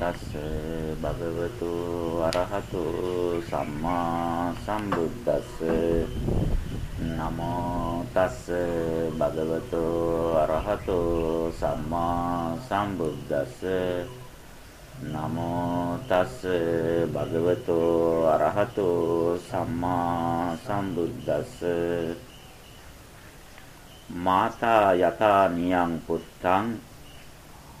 තස්ස භගවතු අරහතු සම්මා සම්බුද්දස්ස. නමෝ තස්ස භගවතු අරහතු සම්මා සම්බුද්දස්ස. නමෝ තස්ස භගවතු අරහතු සම්මා සම්බුද්දස්ස. මාතා යතා නියං පුත්තං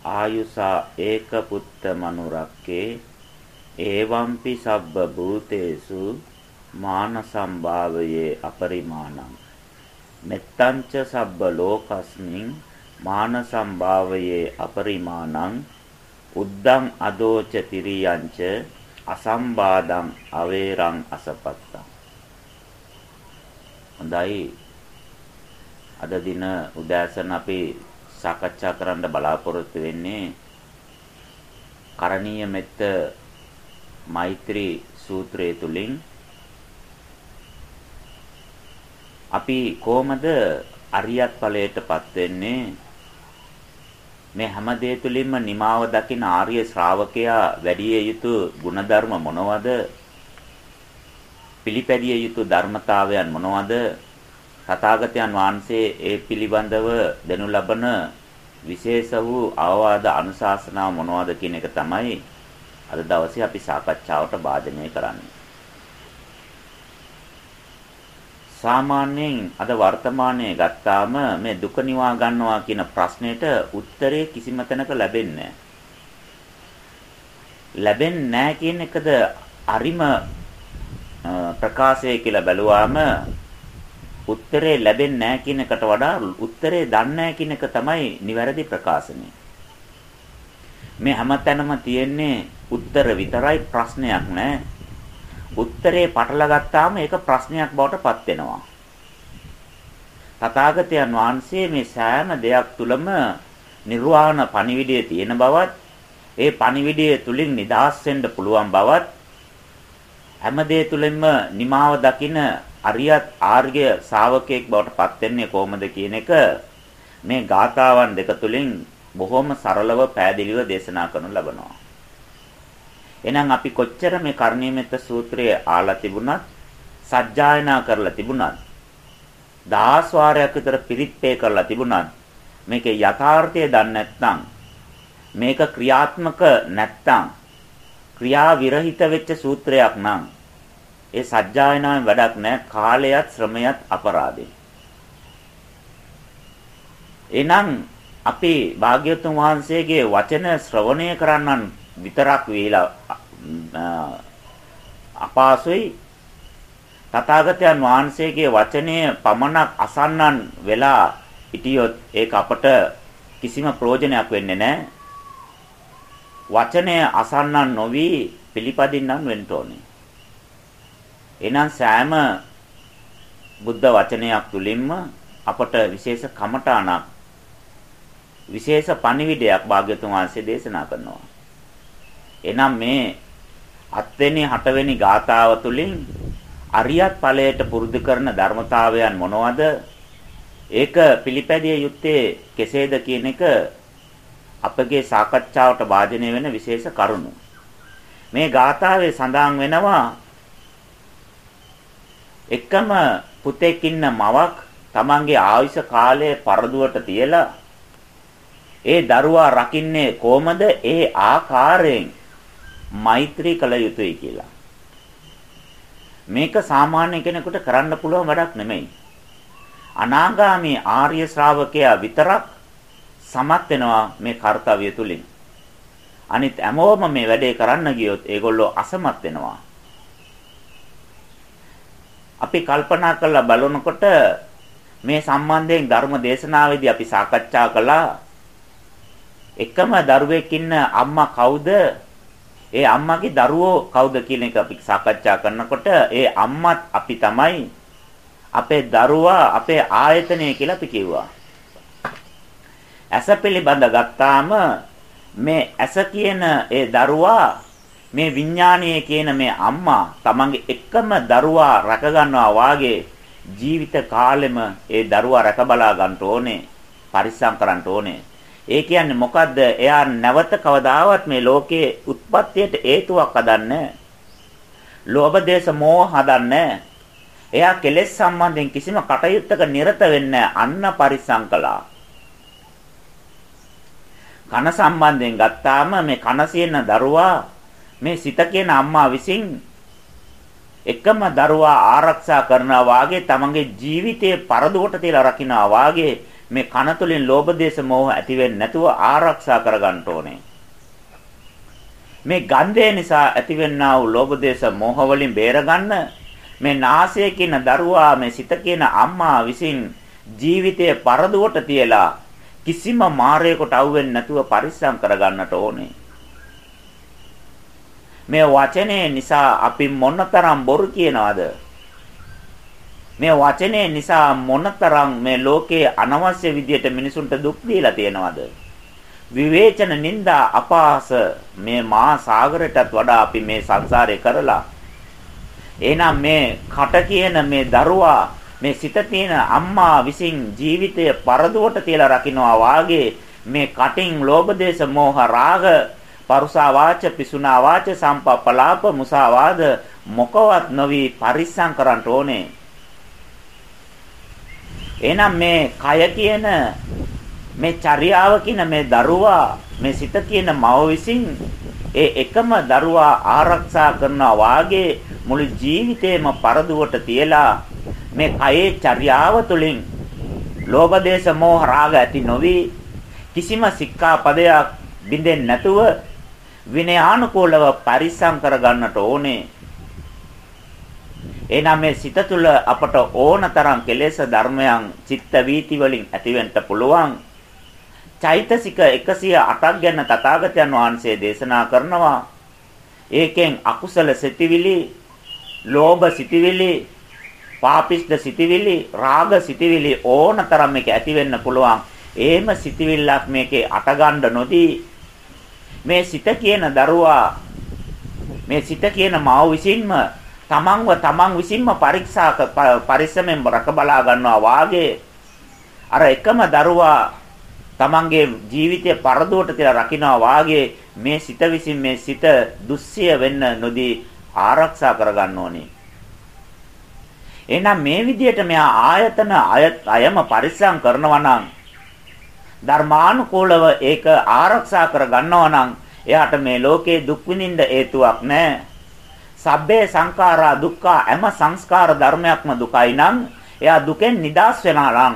ආයුසා ඒක පුත්ත මනුරක්කේ ඒවම්පි සබ්බ භූතේසු මාන සම්භාවයේ අපරිමාණං. මෙත්තංච සබ්බ ලෝකස්මින් මාන සම්භාවයේ අපරිමාණං. උද්දං අදෝච තිරියංච අසම්බාදං අවේරං අසපත්තං. හොඳයි. අද දින උදෑසන අපි සාකච්ඡා කරන්න බලාපොරොත්තු වෙන්නේ කරණීය මෙත්ත මෛත්‍රී සූත්‍රය තුලින් අපි කොහොමද අරියත් ඵලයටපත් වෙන්නේ? මේ හැම දෙය තුලින්ම නිමාව දකින ආර්ය ශ්‍රාවකයා වැඩි යුතු ಗುಣධර්ම මොනවද? පිළිපැදිය යුතු ධර්මතාවයන් මොනවද? තථාගතයන් වහන්සේ ඒ පිළිබඳව දෙනු ලබන විශේෂ වූ අවවාද අනුශාසනා මොනවද කියන එක තමයි අද දවසේ අපි සාකච්ඡාවට භාජනය කරන්නේ. සාමාන්‍යයෙන් අද වර්තමානයේ ගත්තාම මේ දුක නිවා ගන්නවා කියන ප්‍රශ්නෙට උත්තරේ කිසිම තැනක ලැබෙන්නේ ලැබෙන්නේ නැහැ කියන එකද අරිම ප්‍රකාශය කියලා බැලුවාම උත්තරේ ලැබෙන්නේ නැහැ කියන එකට වඩා උත්තරේ දන්නේ නැහැ කියන එක තමයි නිවැරදි ප්‍රකාශනය. මේ හැමතැනම තියෙන්නේ උත්තර විතරයි ප්‍රශ්නයක් නැහැ. උත්තරේ පටල ගත්තාම ඒක ප්‍රශ්නයක් බවට පත් වෙනවා. තථාගතයන් වහන්සේ මේ සෑම දෙයක් තුලම නිර්වාණ පණිවිඩය තියෙන බවත් ඒ පණිවිඩය තුලින් නිදහස් වෙන්න පුළුවන් බවත් හැම දෙය තුලින්ම නිමාව දකින අරියත් ආර්ය ශාවකයෙක් බවට පත් වෙන්නේ කොහොමද කියන එක මේ ගාථාවන් දෙක තුලින් බොහොම සරලව පෑදිලිව දේශනා කරනු ලබනවා. එහෙනම් අපි කොච්චර මේ කර්ණීයමෙත්ත සූත්‍රය ආලා තිබුණත් සජ්ජායනා කරලා තිබුණත් දහස් වාරයක් විතර පිරිත්පේ කරලා තිබුණත් මේකේ යථාර්ථය දන්නේ නැත්නම් මේක ක්‍රියාත්මක නැත්නම් ක්‍රියා විරහිත වෙච්ච සූත්‍රයක් නම් ඒ සජ්ජායනාවෙන් වැඩක් නැහැ කාලයත් ශ්‍රමයත් අපරාධේ. එහෙනම් අපි භාග්‍යවතුන් වහන්සේගේ වචන ශ්‍රවණය කරන්නන් විතරක් වේලා අපාසොයි තථාගතයන් වහන්සේගේ වචනය පමණක් අසන්නන් වෙලා හිටියොත් ඒක අපට කිසිම ප්‍රයෝජනයක් වෙන්නේ නැහැ. වචනය අසන්නන් නොවි පිළිපදින්නන් වෙන්න ඕනේ. එහෙනම් සෑම බුද්ධ වචනයක් තුලින්ම අපට විශේෂ කමඨාණක් විශේෂ පණිවිඩයක් භාග්‍යතුන් වහන්සේ දේශනා කරනවා. එනම් මේ අත්වෙනි හටවෙනි ගාථාව තුලින් අරියත් ඵලයට පුරුදු කරන ධර්මතාවයන් මොනවද? ඒක පිළිපැදිය යුත්තේ කෙසේද කියන එක අපගේ සාකච්ඡාවට වාජනය වෙන විශේෂ කරුණු. මේ ගාථාවේ සඳහන් වෙනවා එකම පුතෙක් ඉන්න මවක් තමන්ගේ ආයුෂ කාලය පරදුවට තියලා ඒ දරුවා රකින්නේ කොහමද ඒ ආකාරයෙන් මෛත්‍රී කළ යුතුයි කියලා. මේක සාමාන්‍ය කෙනෙකුට කරන්න පුළුවන් වැඩක් නෙමෙයි. අනාගාමී ආර්ය ශ්‍රාවකයා විතරක් සමත් වෙනවා මේ කාර්යය තුලින්. අනිත් හැමෝම මේ වැඩේ කරන්න ගියොත් ඒගොල්ලෝ අසමත් වෙනවා. අපි කල්පනා කරලා බලනකොට මේ සම්බන්ධයෙන් ධර්ම දේශනාවේදී අපි සාකච්ඡා කළා එකම දරුවෙක් ඉන්න අම්මා කවුද? ඒ අම්මාගේ දරුවෝ කවුද කියන එක අපි සාකච්ඡා කරනකොට ඒ අම්මත් අපි තමයි අපේ දරුවා අපේ ආයතනය කියලා අපි කිව්වා. ඇස පිළිබඳ ගත්තාම මේ ඇස කියන ඒ දරුවා මේ විඥානීය කියන මේ අම්මා තමන්ගේ එකම දරුවා රැක ගන්නවා වාගේ ජීවිත කාලෙම ඒ දරුවා රැක බලා ගන්න ඕනේ පරිස්සම් කරන්න ඕනේ ඒ කියන්නේ මොකද්ද? එයා නැවත කවදාවත් මේ ලෝකයේ උත්පත්තියට හේතුවක් හදන්නේ ලෝභ දේශ මොහ හදන්නේ එයා කෙලෙස් සම්බන්ධයෙන් කිසිම කටයුත්තක නිරත වෙන්නේ අන්න පරිසං කළා. කන සම්බන්ධයෙන් ගත්තාම මේ කන සියන දරුවා මේ සිත කියන අම්මා විසින් එකම දරුවා ආරක්ෂා කරනවා වාගේ තමන්ගේ ජීවිතයේ පරදුවට තියලා රකින්නවා වාගේ මේ කන තුලින් ලෝභ දේශ මොහ ඇති වෙන්නේ නැතුව ආරක්ෂා කරගන්න ඕනේ. මේ ගන්ධය නිසා ඇතිවෙනා වූ ලෝභ දේශ මොහ වලින් බේරගන්න මේ නාසය කියන දරුවා මේ සිත කියන අම්මා විසින් ජීවිතයේ පරදුවට තියලා කිසිම මායයකට අවුෙන්නේ නැතුව පරිස්සම් කරගන්නට ඕනේ. මේ වචනේ නිසා අපි මොනතරම් බොරු කියනවද? මේ වචනේ නිසා මොනතරම් මේ ලෝකයේ අනවශ්‍ය විදියට මිනිසුන්ට දුක් දීලා තියෙනවද? විවේචන නිന്ദා අපහාස මේ මහා සාගරයටත් වඩා අපි මේ සංසාරේ කරලා එහෙනම් මේ කට කියන මේ දරුවා මේ සිත තියෙන අම්මා විසින් ජීවිතය පරදුවට තියලා රකින්නවා වාගේ මේ කටින් ලෝභ දේශ මොහ රාග පරුසා වාච පිසුනා වාච සම්පප්පලාප මුසාවාද මොකවත් නොවි පරිස්සම් කරන්න ඕනේ. එහෙනම් මේ කය කියන මේ චර්යාව කියන මේ දරුවා මේ සිත කියන මව විසින් ඒ එකම දරුවා ආරක්ෂා කරනවා වාගේ මුළු ජීවිතේම පරදුවට තියලා මේ කයේ චර්යාව තුළින් ලෝභ දේශ මොහ රාග ඇති නොවි කිසිම සික්ඛාපදයක් බින්දෙන්නේ නැතුව විනයානුකූලව පරිස්සම් කරගන්නට ඕනේ. එනනම් මේ සිත තුළ අපට ඕනතරම් කෙලෙස් ධර්මයන් චිත්ත වීති වලින් ඇතිවෙන්න පුළුවන්. චෛතසික 108ක් ගැන තථාගතයන් වහන්සේ දේශනා කරනවා. ඒකෙන් අකුසල සිතිවිලි, ලෝභ සිතිවිලි, පාපිෂ්ඨ සිතිවිලි, රාග සිතිවිලි ඕනතරම් මේක ඇති වෙන්න පුළුවන්. එහෙම සිතිවිල්ලක් මේකේ අටගන්න නොදී මේ සිත කියන දරුවා මේ සිත කියන මව විසින්ම තමන්ව තමන් විසින්ම පරීක්ෂා පරිස්සමෙන් රක බලා ගන්නවා වාගේ අර එකම දරුවා තමන්ගේ ජීවිතය පරදුවට තියලා රකින්නවා වාගේ මේ සිත විසින් මේ සිත දුස්සිය වෙන්න නොදී ආරක්ෂා කරගන්න ඕනේ. එහෙනම් මේ විදිහට මෙහා ආයතන අයම පරිස්සම් කරනවා නම් ධර්මානුකූලව ඒක ආරක්ෂා කර ගන්නවා නම් එයාට මේ ලෝකේ දුක් විඳින්න හේතුවක් නැහැ. සබ්බේ සංඛාරා දුක්ඛ හැම සංස්කාර ධර්මයක්ම දුකයි නම් එයා දුකෙන් නිදහස් වෙනා නම්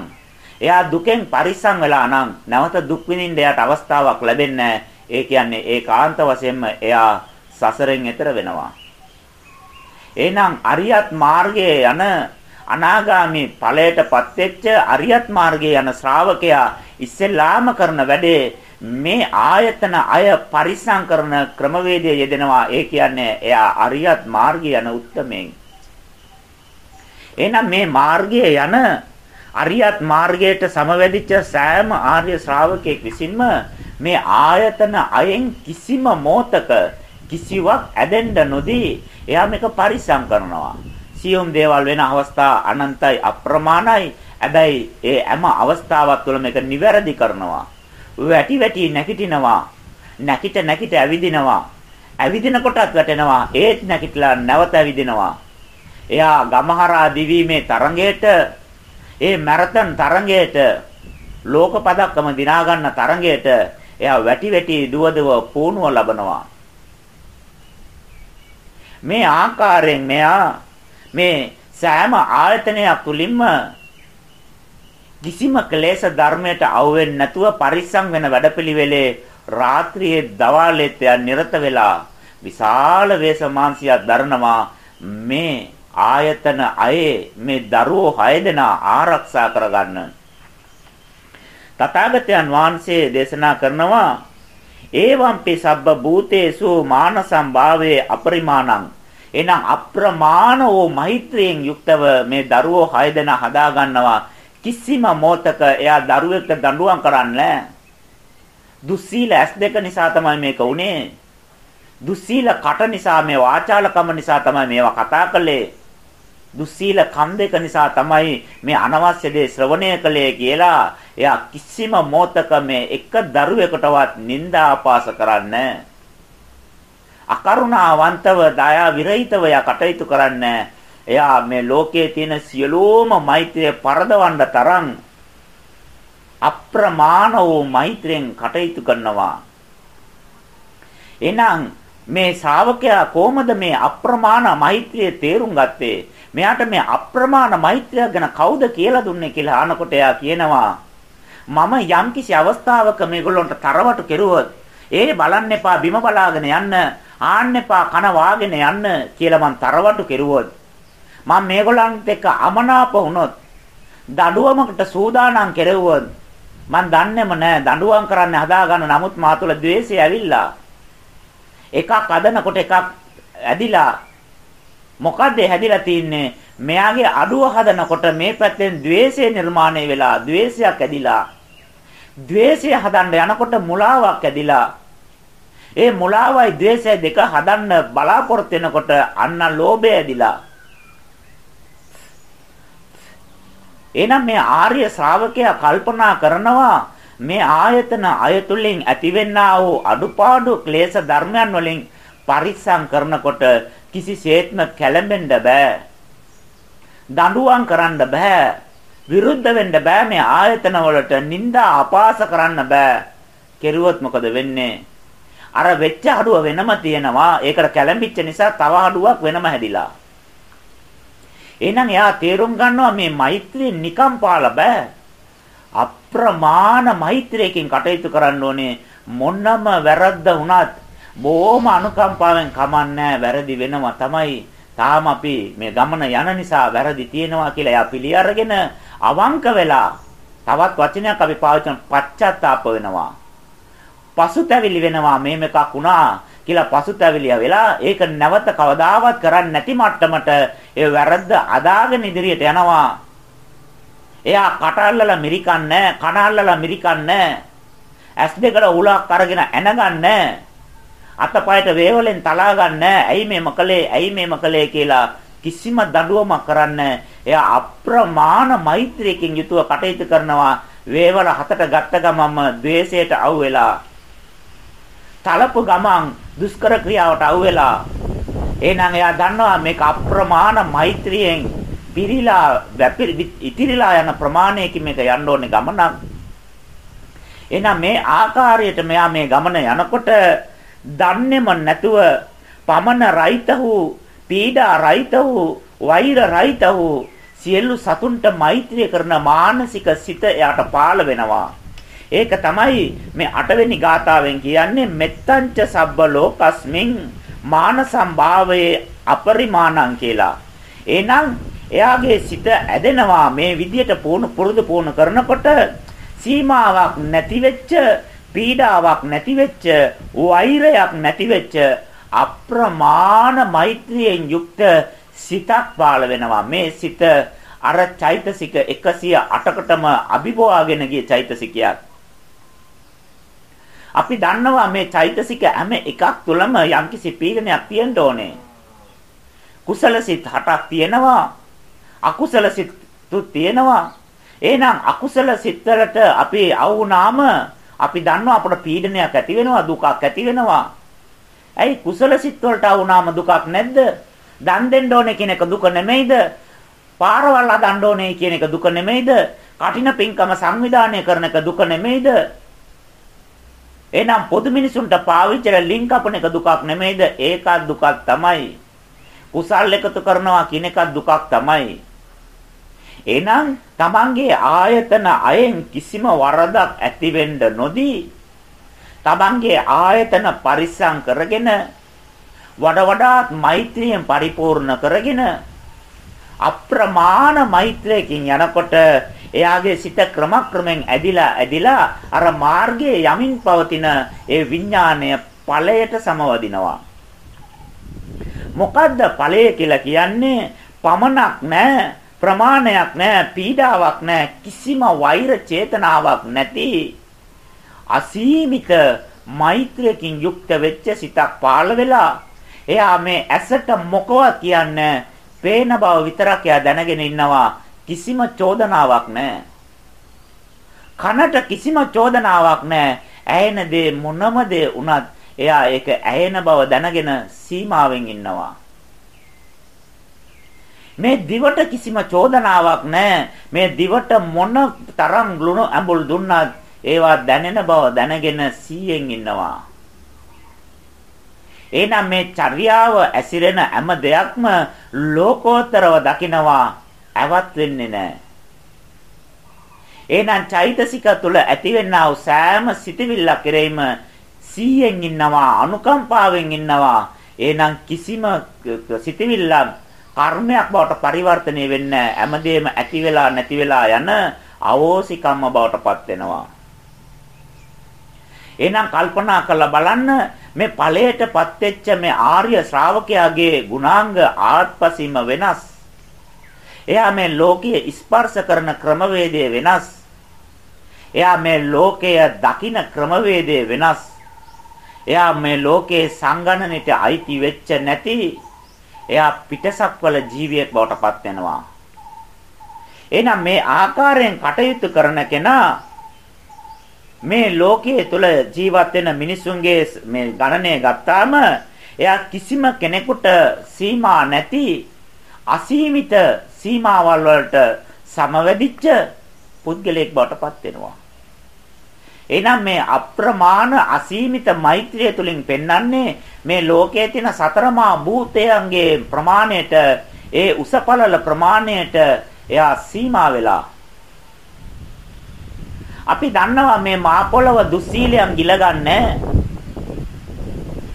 එයා දුකෙන් පරිස්සම් වෙලා නම් නැවත දුක් විඳින්න එයාට අවස්ථාවක් ලැබෙන්නේ ඒ කියන්නේ ඒකාන්ත වශයෙන්ම එයා සසරෙන් එතර වෙනවා. එහෙනම් අරියත් මාර්ගයේ යන අනාගාමී ඵලයටපත් වෙච්ච අරියත් මාර්ගයේ යන ශ්‍රාවකයා ඉස්සෙල්ලාම කරන වැඩේ මේ ආයතන අය පරිස්සම් කරන ක්‍රමවේදය යෙදෙනවා. ඒ කියන්නේ එයා අරියත් මාර්ගය යන උත්මයෙන් එහෙනම් මේ මාර්ගයේ යන අරියත් මාර්ගයට සමවැදිච්ච සෑම ආර්ය ශ්‍රාවකෙක් විසින්ම මේ ආයතන අයෙන් කිසිම මොහතක කිසිවක් ඇදෙන්න නොදී එයා මේක පරිස්සම් කරනවා. සියුම් දේවල් වෙන අවස්ථා අනන්තයි අප්‍රමාණයි. හැබැයි ඒ හැම අවස්ථාවක් තුළ මේක නිවැරදි කරනවා. වැටි වැටි නැගිටිනවා. නැකිට නැකිට ඇවිදිනවා. ඇවිදින කොටත් වැටෙනවා. ඒත් නැකිටලා නැවත ඇවිදිනවා. එයා ගමහරා දිවීමේ තරඟයට ඒ මැරතන් තරඟයට ලෝක පදක්කම දිනා ගන්න තරඟයට එයා වැටි වැටි දුවදව පුණුව ලබනවා. මේ ආකාරයෙන් මෙයා මේ සෑම ආයතනයක් තුලින්ම කිසිම ක්ලේශ ධර්මයට අවුෙන්නේ නැතුව පරිස්සම් වෙන වැඩපිළිවෙලේ රාත්‍රියේ දවාලෙත් නිරත වෙලා විශාල වේසමාංශයක් දරනවා මේ ආයතන අයේ මේ දරුවෝ හය දෙනා ආරක්ෂා කරගන්න. තථාගතයන් වහන්සේ දේශනා කරනවා ඒවම්පි සබ්බ භූතේසු මානසම් භාවේ අපරිමාණං. එහෙනම් අප්‍රමාණ වූ මෛත්‍රියෙන් යුක්තව මේ දරුවෝ 6 දෙනා හදා ගන්නවා කිසිම මොහතක එයා දරුවෙක්ට දඬුවම් කරන්නේ දුස්සීල S2 නිසා තමයි මේක උනේ. දුස්සීල කට නිසා මේ වාචාලකම නිසා තමයි මේවා කතා කළේ. දුස්සීල කන් දෙක නිසා තමයි මේ අනවශ්‍ය දේ ශ්‍රවණය කළේ කියලා එයා කිසිම මොහතක මේ එක දරුවෙකුටවත් නිନ୍ଦා ආපාස කරන්නේ අකරුණාවන්තව දයා විරහිතව යා කටයුතු කරන්නේ එයා මේ ලෝකයේ තියෙන සියලුම මෛත්‍රිය පරදවන්න තරම් අප්‍රමාණ වූ මෛත්‍රියෙන් කටයුතු කරනවා. එහෙනම් මේ ශ්‍රාවකයා කොහොමද මේ අප්‍රමාණ මෛත්‍රිය තේරුම් ගත්තේ? මෙයාට මේ අප්‍රමාණ මෛත්‍රිය ගැන කවුද කියලා දුන්නේ කියලා අහනකොට එයා කියනවා මම යම්කිසි අවස්ථාවක මේගොල්ලන්ට තරවටු කෙරුවොත් ඒ බලන්න එපා බිම බලාගෙන යන්න ආන්න එපා කන වාගෙන යන්න කියලා මං තරවටු කෙරුවොත් මම මේගොල්ලන්ත් එක්ක අමනාප වුණොත් දඬුවමකට සූදානම් කෙරුවොත් මං දන්නේම නෑ. දඬුවම් කරන්න හදාගන්න නමුත් මා තුළ द्वේෂය ඇවිල්ලා. එකක් අදනකොට එකක් ඇදිලා. මොකද්ද හැදිලා තින්නේ? මෙයාගේ අඩුව හදනකොට මේ පැත්තෙන් द्वේෂය නිර්මාණය වෙලා द्वේෂයක් ඇදිලා. द्वේෂය හදන්න යනකොට මුලාවක් ඇදිලා. ඒ මුලාවයි द्वේෂය දෙක හදන්න බලාපොරොත්තු වෙනකොට අන්න ලෝභය ඇදිලා. එහෙනම් මේ ආර්ය ශ්‍රාවකයා කල්පනා කරනවා මේ ආයතන අයතුලින් ඇතිවෙනා වූ අඩුපාඩු ක්ලේශ ධර්මයන් වලින් පරිස්සම් කරනකොට කිසිසේත්ම කැළඹෙන්න බෑ. දඬුවම් කරන්න බෑ. විරුද්ධ වෙන්න බෑ මේ ආයතන වලට නිନ୍ଦා අපාස කරන්න බෑ. කෙරුවොත් මොකද වෙන්නේ? අර වෙච්ච අඩුව වෙනම තියෙනවා. ඒකට කැළඹිච්ච නිසා තව අඩුවක් වෙනම හැදිලා. එහෙනම් එයා තේරුම් ගන්නවා මේ මෛත්‍රිය නිකම් පාලා බෑ. අප්‍රමාණ මෛත්‍රියකින් කටයුතු කරන්න ඕනේ. මොනම වැරද්ද වුණත් බොහොම අනුකම්පාවෙන් කමන්නේ වැරදි වෙනවා තමයි. තාම අපි මේ ගමන යන නිසා වැරදි තියෙනවා කියලා එයා පිළි අරගෙන අවංක වෙලා තවත් වචනයක් අපි පාවිච්චි කරන පශ්චාත්තාප වෙනවා. පසුතැවිලි වෙනවා මේ මේකක් වුණා කියලා පසුතැවිලිය වෙලා ඒක නැවත කවදාවත් කරන්නේ නැති මට්ටමට ඒ වැරද්ද අදාගෙන ඉදිරියට යනවා. එයා කටල්ලලා මිරිකන්නේ කනල්ලලා මිරිකන්නේ ඇස් දෙකට උලක් අරගෙන ඇනගන්නේ අතපයට වේවලෙන් තලා ගන්නෑ ඇයි මේ මකලේ ඇයි මේ මකලේ කියලා කිසිම දඬුවමක් කරන්නේ එයා අප්‍රමාණ මෛත්‍රියකින් යුතුව කටයුතු කරනවා වේවල හතට ගත්ත ගමම द्वේෂයට අවු වෙලා තලපු ගමන් දුෂ්කර ක්‍රියාවට අවු වෙලා එහෙනම් එයා දන්නවා මේක අප්‍රමාණ මෛත්‍රියෙන් පිරීලා ඉතිරිලා යන ප්‍රමාණයකින් මේක යන්න ඕනේ ගමනක්. එහෙනම් මේ ආකාරයට මෙයා මේ ගමන යනකොට දන්නේම නැතුව පමන රයිත වූ පීඩා රයිත වූ වෛර රයිත වූ සියලු සතුන්ට මෛත්‍රිය කරන මානසික සිත එයාට පාළ වෙනවා. ඒක තමයි මේ අටවෙනි ගාථාවෙන් කියන්නේ මෙත්තංච සබ්බ ලෝකස්මින් මානසම් භාවයේ අපරිමාණං කියලා. එහෙනම් එයාගේ සිත ඇදෙනවා මේ විදියට පුහුණු පුරුදු පුහුණු කරනකොට සීමාවක් නැති වෙච්ච පීඩාවක් නැති වෙච්ච වෛරයක් නැති වෙච්ච අප්‍රමාණ මෛත්‍රියෙන් යුක්ත සිතක් පාළ වෙනවා මේ සිත අර චෛතසික 108කටම අභිභවාගෙන ගිය චෛතසිකයක් අපි දන්නවා මේ චෛතසික හැම එකක් තුළම යම්කිසි පීඩනයක් තියෙන්න ඕනේ. කුසල සිත් 8ක් තියෙනවා. අකුසල සිත් තියෙනවා. එහෙනම් අකුසල සිත් වලට අපි අවුනාම අපි දන්නවා අපට පීඩනයක් ඇති වෙනවා දුකක් ඇති වෙනවා. ඇයි කුසල සිත් වලට අවුනාම දුකක් නැද්ද? දන් දෙන්න ඕනේ කියන එක දුක නෙමෙයිද? පාරවල් හදන්න ඕනේ කියන එක දුක නෙමෙයිද? කටින පින්කම සංවිධානය කරන එක දුක නෙමෙයිද? එහෙනම් පොදු මිනිසුන්ට පාවිච්චිලා ලින්ක් අපන එක දුකක් නෙමෙයිද? ඒකත් දුකක් තමයි. කුසල් එකතු කරනවා කියන එකත් දුකක් තමයි. එහෙනම් තමන්ගේ ආයතන අයෙන් කිසිම වරදක් ඇති වෙන්න නොදී තමන්ගේ ආයතන පරිස්සම් කරගෙන වඩ වඩාත් මෛත්‍රියෙන් පරිපූර්ණ කරගෙන අප්‍රමාණ මෛත්‍රයකින් යනකොට එයාගේ සිත ක්‍රමක්‍රමෙන් ඇදිලා ඇදිලා අර මාර්ගයේ යමින් පවතින ඒ විඥාණය ඵලයට සමවදිනවා. මොකද්ද ඵලය කියලා කියන්නේ? පමනක් නැහැ, ප්‍රමාණයක් නැහැ, පීඩාවක් නැහැ, කිසිම වෛර චේතනාවක් නැති අසීමිත මෛත්‍රියකින් යුක්ත වෙච්ච සිතක් පාළ වෙලා එයා මේ ඇසට මොකවත් කියන්නේ පේන බව විතරක් එයා දැනගෙන ඉන්නවා. කිසිම චෝදනාවක් නැහැ. කනට කිසිම චෝදනාවක් නැහැ. ඇහෙන දේ මොනම දේ වුණත් එයා ඒක ඇහෙන බව දැනගෙන සීමාවෙන් ඉන්නවා. මේ දිවට කිසිම චෝදනාවක් නැහැ. මේ දිවට මොන තරම් ලුණු ඇඹුල් දුන්නත් ඒවා දැනෙන බව දැනගෙන සීයෙන් ඉන්නවා. එහෙනම් මේ චර්යාව ඇසිරෙන හැම දෙයක්ම ලෝකෝත්තරව දකිනවා ඇවත් වෙන්නේ නැහැ. එහෙනම් චෛතසික තුළ ඇතිවෙනා වූ සෑම සිතවිල්ලක් කෙරෙහිම සීයෙන් ඉන්නවා අනුකම්පාවෙන් ඉන්නවා. එහෙනම් කිසිම සිතවිල්ලක් කර්මයක් බවට පරිවර්තනය වෙන්නේ හැමදේම ඇති වෙලා නැති වෙලා යන අවෝසිකම්ම බවට පත් වෙනවා. එහෙනම් කල්පනා කරලා බලන්න මේ ඵලයටපත් වෙච්ච මේ ආර්ය ශ්‍රාවකයාගේ ගුණාංග ආත්පසීම වෙනස්. එයා මේ ලෝකයේ ස්පර්ශ කරන ක්‍රමවේදය වෙනස්. එයා මේ ලෝකය දකින ක්‍රමවේදය වෙනස්. එයා මේ ලෝකයේ සංගණනෙට අයිති වෙච්ච නැති එයා පිටසක්වල ජීවියෙක් බවට පත් වෙනවා. එහෙනම් මේ ආකාරයෙන් කටයුතු කරන කෙනා මේ ලෝකයේ තුල ජීවත් වෙන මිනිසුන්ගේ මේ ගණනය ගත්තාම එයා කිසිම කෙනෙකුට සීමා නැති අසීමිත සීමාවල් වලට සමවැදිච්ච පුද්ගලයෙක් බවට පත් වෙනවා. එහෙනම් මේ අප්‍රමාණ අසීමිත මෛත්‍රිය තුලින් පෙන්වන්නේ මේ ලෝකයේ තියෙන සතරමා භූතයන්ගේ ප්‍රමාණයට ඒ උසපලල ප්‍රමාණයට එයා සීමා වෙලා. අපි දන්නවා මේ මා පොළව දුස්සීලයන් ගිලගන්නේ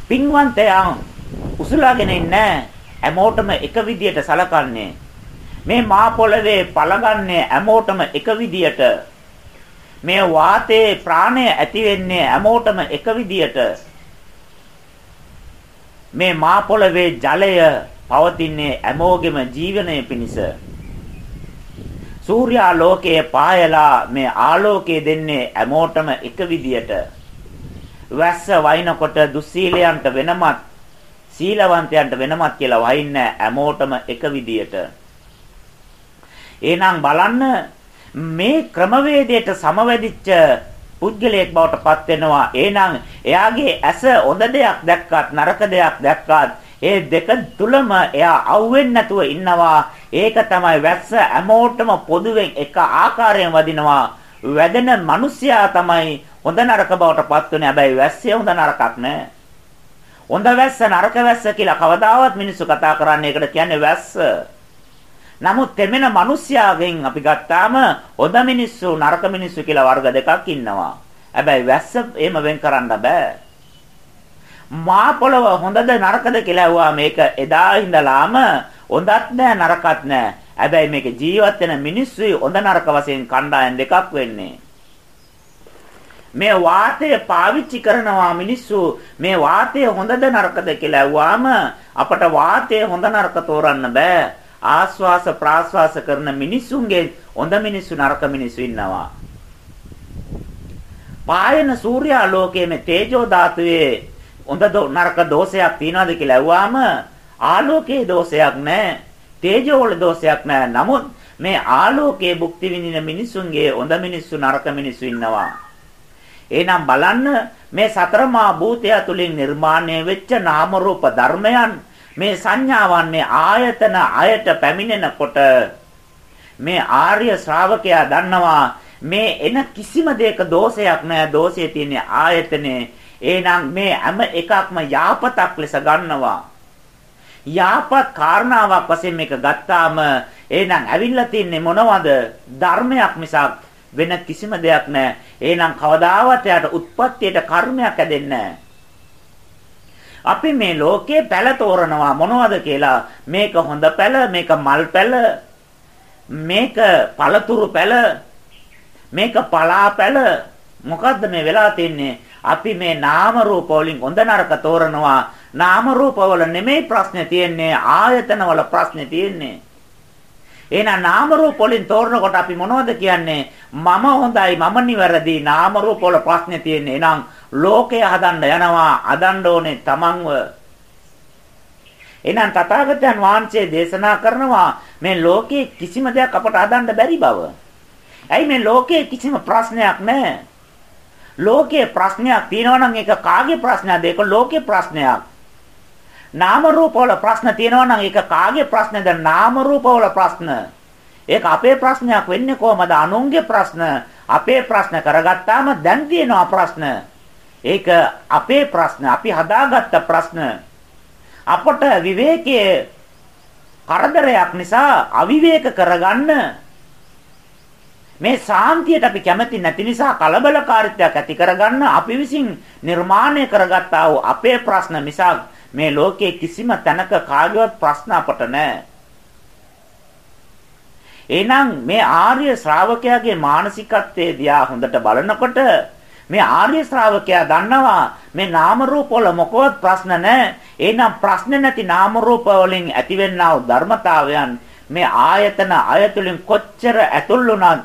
පින්වන්තයන් උසුලාගෙන ඉන්නේ හැමෝටම එක විදියට සලකන්නේ. මේ මා පොළවේ පළගන්නේ හැමෝටම එක විදියට මේ වාතයේ ප්‍රාණය ඇති වෙන්නේ හැමෝටම එක විදියට මේ මා පොළවේ ජලය පවතින්නේ හැමෝගෙම ජීවනය පිණිස සූර්යා ලෝකයේ පායලා මේ ආලෝකය දෙන්නේ හැමෝටම එක විදියට. වැස්ස වයින්කොට දුස්සීලයන්ට වෙනමත් සීලවන්තයන්ට වෙනමත් කියලා වහින්න හැමෝටම එක විදියට. එහෙනම් බලන්න මේ ක්‍රමවේදයට සමවැදිච්ච පුද්ගලයෙක් බවට පත් වෙනවා. එහෙනම් එයාගේ ඇස හොඳ දෙයක් දැක්කත් නරක දෙයක් දැක්කත් ඒ දෙක තුලම එයා අවුෙන්නේ නැතුව ඉන්නවා. ඒක තමයි වැස්ස හැමෝටම පොදුවෙන් එක ආකාරයෙන් වදිනවා. වැදෙන මිනිසයා තමයි හොඳ නරක බවට පත් වෙන්නේ. හැබැයි වැස්සේ හොඳ නරකක් නෑ. හොඳ වැස්ස නරක වැස්ස කියලා කවදාවත් මිනිස්සු කතා කරන්නේ ඒකට කියන්නේ වැස්ස. නමුත් තෙමෙන මිනිස්යාගෙන් අපි ගත්තාම හොඳ මිනිස්සු නරක මිනිස්සු කියලා වර්ග දෙකක් ඉන්නවා. හැබැයි වැස්ස එහෙම වෙන් කරන්න බෑ. මා පොළව හොඳද නරකද කියලා ඇහුවා මේක එදා ඉඳලාම හොඳත් නෑ නරකත් නෑ. හැබැයි මේක ජීවත් වෙන මිනිස්සුයි හොඳ නරක වශයෙන් කණ්ඩායම් දෙකක් වෙන්නේ. මේ වාතය පාවිච්චි කරනවා මිනිස්සු මේ වාතය හොඳද නරකද කියලා ඇහුවාම අපට වාතය හොඳ නරක තෝරන්න බෑ. ආස්වාස ප්‍රාස්වාස කරන මිනිස්සුන්ගේ හොඳ මිනිස්සු නරක මිනිස්සු ඉන්නවා. පායන සූර්යාලෝකයේ මේ තේජෝ ධාතුවේ හොඳ නරක දෝෂයක් තියනවාද කියලා ඇහුවාම ආලෝකයේ දෝෂයක් නැහැ. තේජෝ වල දෝෂයක් නැහැ. නමුත් මේ ආලෝකයේ භුක්ති විඳින මිනිසුන්ගේ හොඳ මිනිස්සු නරක මිනිස්සු ඉන්නවා. එහෙනම් බලන්න මේ සතරමා භූතය තුලින් නිර්මාණය වෙච්ච නාම රූප ධර්මයන් මේ සංඥාවන්නේ ආයතන අයට පැමිණෙනකොට මේ ආර්ය ශ්‍රාවකයා දන්නවා මේ එන කිසිම දෙයක දෝෂයක් නැහැ දෝෂයේ තියෙන ආයතනේ එහෙනම් මේ හැම එකක්ම යාපතක් ලෙස ගන්නවා. යාපත් කාරණාවක් වශයෙන් මේක ගත්තාම එහෙනම් ඇවිල්ලා තින්නේ මොනවද? ධර්මයක් මිසක් වෙන කිසිම දෙයක් නැහැ. එහෙනම් කවදාවත් යාට උත්පත්තියට කර්මයක් ඇදෙන්නේ අපි මේ ලෝකේ පැල තෝරනවා මොනවද කියලා මේක හොඳ පැල මේක මල් පැල මේක පළතුරු පැල මේක පලා පැල මොකද්ද මේ වෙලා තින්නේ අපි මේ නාම රූප වලින් හොඳ නරක තෝරනවා. නාම රූප වල නෙමෙයි ප්‍රශ්නේ තියෙන්නේ ආයතන වල ප්‍රශ්නේ තියෙන්නේ. එහෙනම් නාම රූප වලින් තෝරනකොට අපි මොනවද කියන්නේ? මම හොඳයි මම නිවැරදි නාම රූප වල ප්‍රශ්නේ තියෙන්නේ. එහෙනම් ලෝකය හදන්න යනවා අදන්න ඕනේ තමන්ව. එහෙනම් තථාගතයන් වහන්සේ දේශනා කරනවා මේ ලෝකේ කිසිම දෙයක් අපට අදන්න බැරි බව. ඇයි මේ ලෝකේ කිසිම ප්‍රශ්නයක් නැහැ. ලෝකේ ප්‍රශ්නයක් තියෙනවා නම් ඒක කාගේ ප්‍රශ්නයක්ද? ඒක ලෝකේ ප්‍රශ්නයක්. නාම රූප වල ප්‍රශ්න තියෙනවා නම් ඒක කාගේ ප්‍රශ්නද? නාම රූප වල ප්‍රශ්න. ඒක අපේ ප්‍රශ්නයක් වෙන්නේ කොහමද? අනුන්ගේ ප්‍රශ්න. අපේ ප්‍රශ්න කරගත්තාම දැන් තියෙනවා ප්‍රශ්න. ඒක අපේ ප්‍රශ්න. අපි හදාගත්ත ප්‍රශ්න. අපට විවේකයේ කරදරයක් නිසා අවිවේක කරගන්න මේ සාන්තියට අපි කැමති නැති නිසා කලබලකාරීත්වයක් ඇති කරගන්න අපි විසින් නිර්මාණය කරගත්තා වූ අපේ ප්‍රශ්න මිසක් මේ ලෝකයේ කිසිම තැනක කාගේවත් ප්‍රශ්න අපට නැහැ. එහෙනම් මේ ආර්ය ශ්‍රාවකයාගේ මානසිකත්වයේ දිහා හොඳට බලනකොට මේ ආර්ය ශ්‍රාවකයා දන්නවා මේ නාම රූප වල මොකවත් ප්‍රශ්න නැහැ. එහෙනම් ප්‍රශ්න නැති නාම රූප වලින් ඇතිවෙනා වූ ධර්මතාවයන් මේ ආයතන අයතුලින් කොච්චර ඇතුල් වුණත්